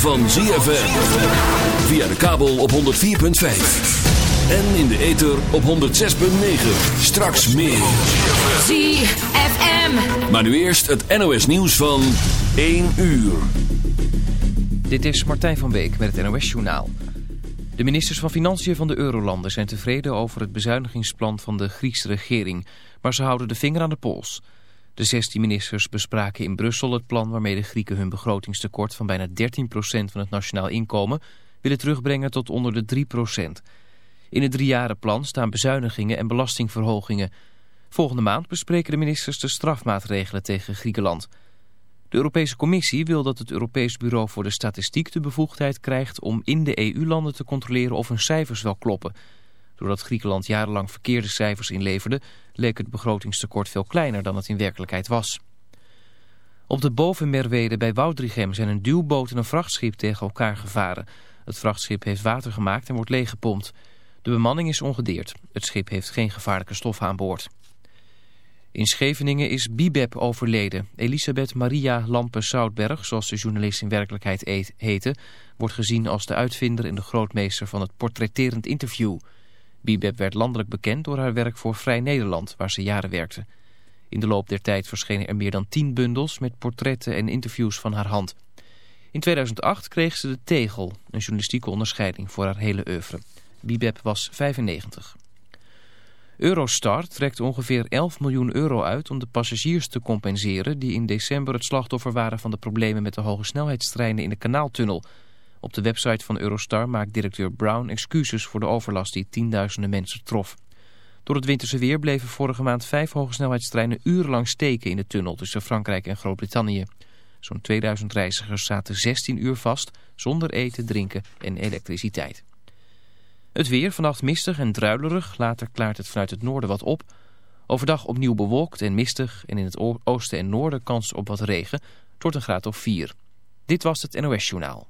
van ZFM. Via de kabel op 104.5. En in de ether op 106.9. Straks meer. ZFM. Maar nu eerst het NOS nieuws van 1 uur. Dit is Martijn van Beek met het NOS Journaal. De ministers van Financiën van de Eurolanden zijn tevreden over het bezuinigingsplan van de Griekse regering. Maar ze houden de vinger aan de pols. De 16 ministers bespraken in Brussel het plan waarmee de Grieken hun begrotingstekort van bijna 13% van het nationaal inkomen willen terugbrengen tot onder de 3%. In het driejarenplan staan bezuinigingen en belastingverhogingen. Volgende maand bespreken de ministers de strafmaatregelen tegen Griekenland. De Europese Commissie wil dat het Europees Bureau voor de Statistiek de bevoegdheid krijgt om in de EU-landen te controleren of hun cijfers wel kloppen... Doordat Griekenland jarenlang verkeerde cijfers inleverde, leek het begrotingstekort veel kleiner dan het in werkelijkheid was. Op de bovenmerwede bij Woudrichem zijn een duwboot en een vrachtschip tegen elkaar gevaren. Het vrachtschip heeft water gemaakt en wordt leeggepompt. De bemanning is ongedeerd. Het schip heeft geen gevaarlijke stoffen aan boord. In Scheveningen is Bibeb overleden. Elisabeth Maria Lampe-Soutberg, zoals de journalist in werkelijkheid heette... wordt gezien als de uitvinder en de grootmeester van het portretterend interview... Bibeb werd landelijk bekend door haar werk voor Vrij Nederland, waar ze jaren werkte. In de loop der tijd verschenen er meer dan tien bundels met portretten en interviews van haar hand. In 2008 kreeg ze de Tegel, een journalistieke onderscheiding voor haar hele oeuvre. Bibeb was 95. Eurostar trekt ongeveer 11 miljoen euro uit om de passagiers te compenseren... die in december het slachtoffer waren van de problemen met de hoge snelheidstreinen in de kanaaltunnel... Op de website van Eurostar maakt directeur Brown excuses voor de overlast die tienduizenden mensen trof. Door het winterse weer bleven vorige maand vijf hogesnelheidstreinen urenlang steken in de tunnel tussen Frankrijk en Groot-Brittannië. Zo'n 2000 reizigers zaten 16 uur vast zonder eten, drinken en elektriciteit. Het weer vannacht mistig en druilerig, later klaart het vanuit het noorden wat op. Overdag opnieuw bewolkt en mistig en in het oosten en noorden kans op wat regen, tot een graad of 4. Dit was het NOS Journaal.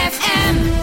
ZFM.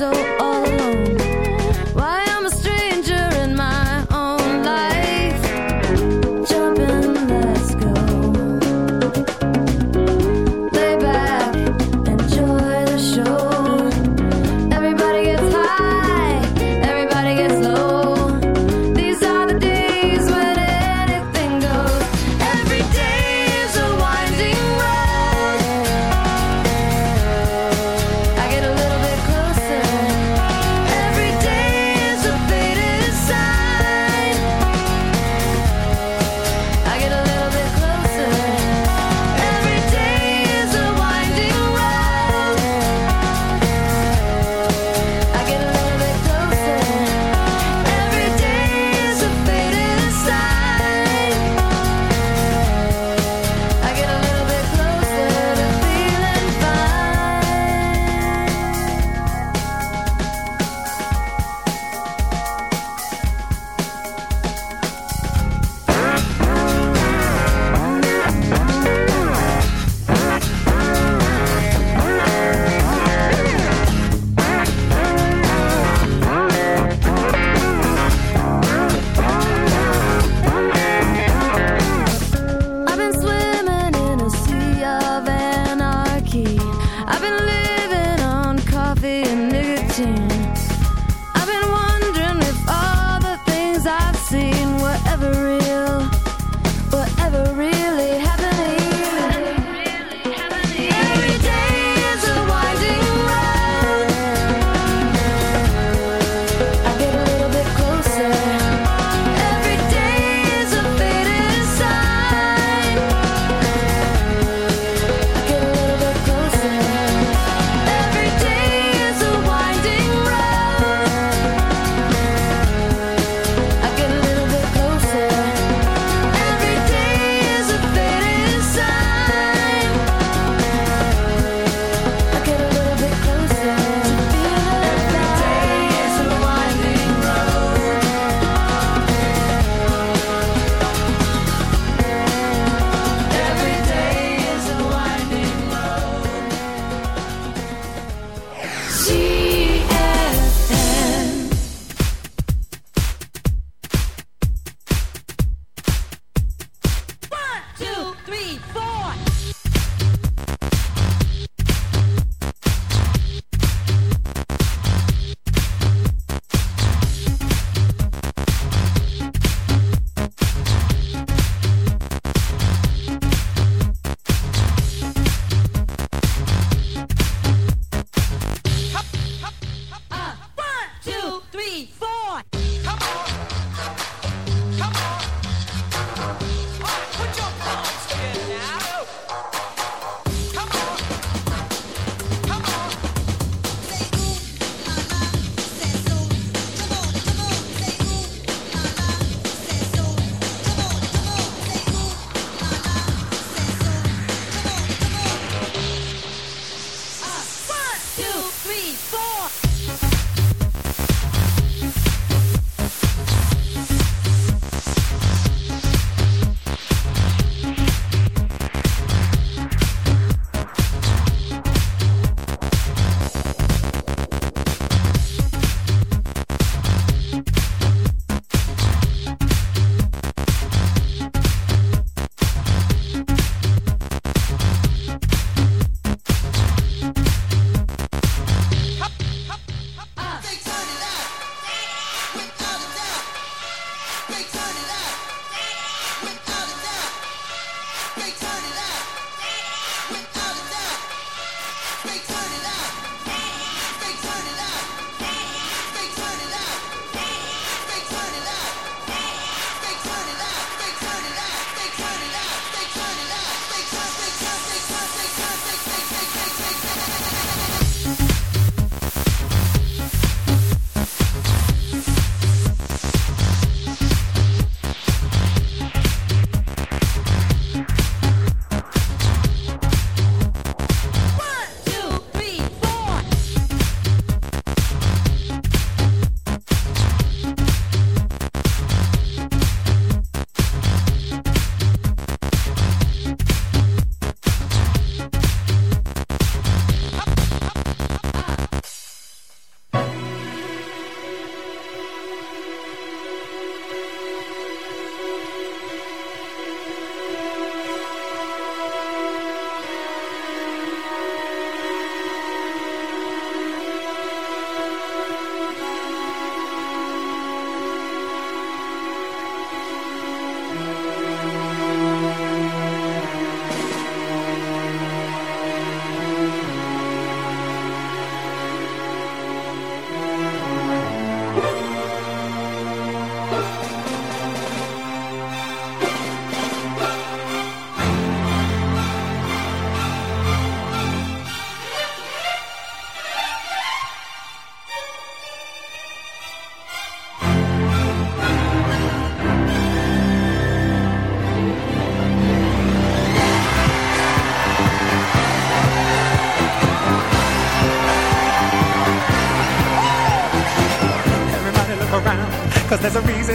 so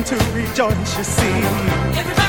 to rejoice, you see. Everybody